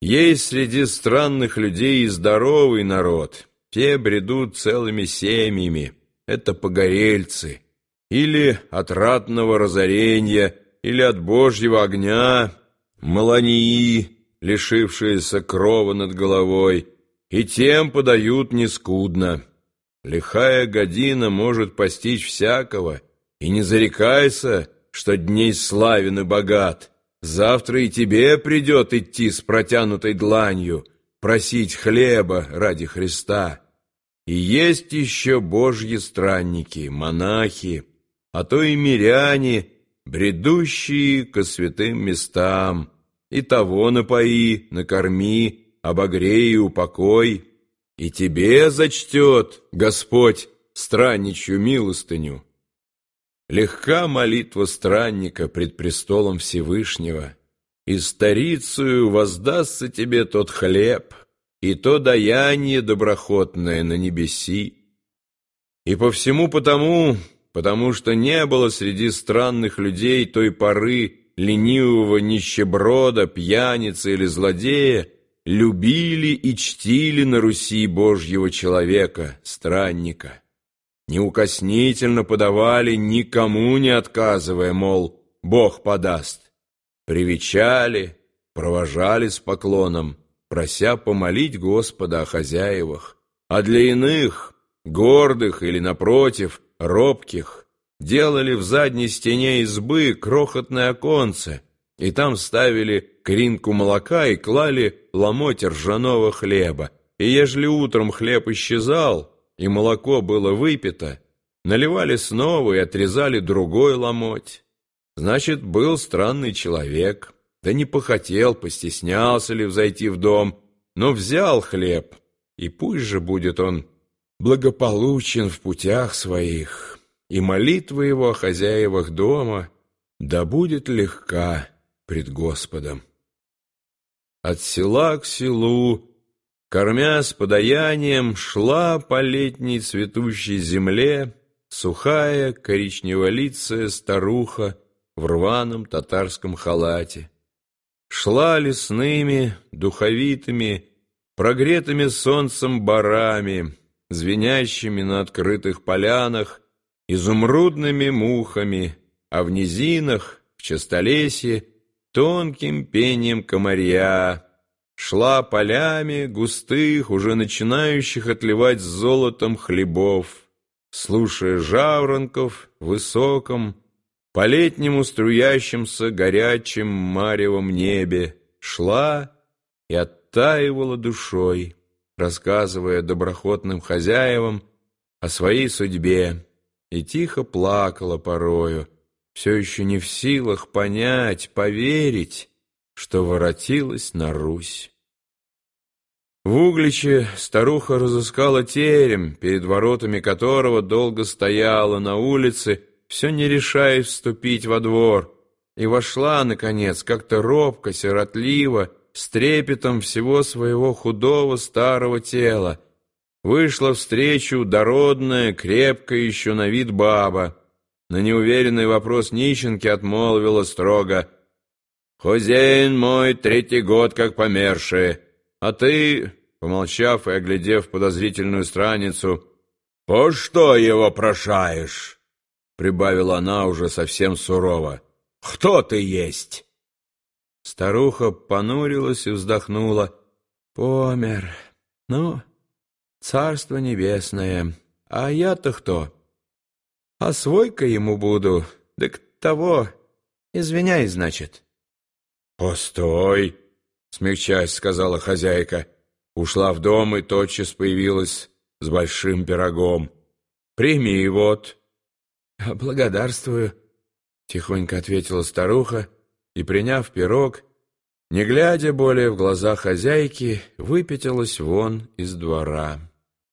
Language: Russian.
Есть среди странных людей и здоровый народ. Те бредут целыми семьями. Это погорельцы. Или от ратного разорения, или от божьего огня, малании, лишившиеся крова над головой, и тем подают нескудно. Лихая година может постичь всякого, и не зарекайся, что дней славен и богат. Завтра и тебе придет идти с протянутой дланью, просить хлеба ради Христа. И есть еще божьи странники, монахи, а то и миряне, бредущие ко святым местам, и того напои, накорми, обогрей и упокой, и тебе зачтет Господь странничью милостыню. Легка молитва странника пред престолом Всевышнего, и старицею воздастся тебе тот хлеб и то даяние доброхотное на небеси. И по всему потому, потому что не было среди странных людей той поры ленивого нищеброда, пьяницы или злодея, любили и чтили на Руси Божьего человека, странника неукоснительно подавали, никому не отказывая, мол, Бог подаст. Привечали, провожали с поклоном, прося помолить Господа о хозяевах. А для иных, гордых или, напротив, робких, делали в задней стене избы крохотное оконце, и там ставили кринку молока и клали ломоть ржаного хлеба. И ежели утром хлеб исчезал, и молоко было выпито, наливали снова и отрезали другой ломоть. Значит, был странный человек, да не похотел, постеснялся ли взойти в дом, но взял хлеб, и пусть же будет он благополучен в путях своих, и молитва его о хозяевах дома да будет легка пред Господом. От села к селу Кормя с подаянием, шла по летней цветущей земле сухая коричневолицая старуха в рваном татарском халате. Шла лесными, духовитыми, прогретыми солнцем барами, звенящими на открытых полянах, изумрудными мухами, а в низинах, в частолесье, тонким пением комарья, шла полями густых, уже начинающих отливать золотом хлебов, слушая жаворонков в высоком, по-летнему струящемся горячем маревом небе, шла и оттаивала душой, рассказывая доброхотным хозяевам о своей судьбе, и тихо плакала порою, все еще не в силах понять, поверить, что воротилась на Русь. В Угличе старуха разыскала терем, перед воротами которого долго стояла на улице, все не решаясь вступить во двор, и вошла, наконец, как-то робко, сиротливо, с трепетом всего своего худого старого тела. Вышла встречу дородная, крепкая еще на вид баба. На неуверенный вопрос нищенки отмолвила строго — «Хозяин мой третий год как померший, а ты, помолчав и оглядев подозрительную страницу, «По что его прошаешь?» — прибавила она уже совсем сурово. «Кто ты есть?» Старуха понурилась и вздохнула. «Помер. Ну, царство небесное. А я-то кто? А свой-ка ему буду. Так того. Извиняй, значит». «Постой!» — смягчаясь, сказала хозяйка. Ушла в дом и тотчас появилась с большим пирогом. «Прими вот». «Благодарствую», — тихонько ответила старуха, и, приняв пирог, не глядя более в глаза хозяйки, выпятилась вон из двора.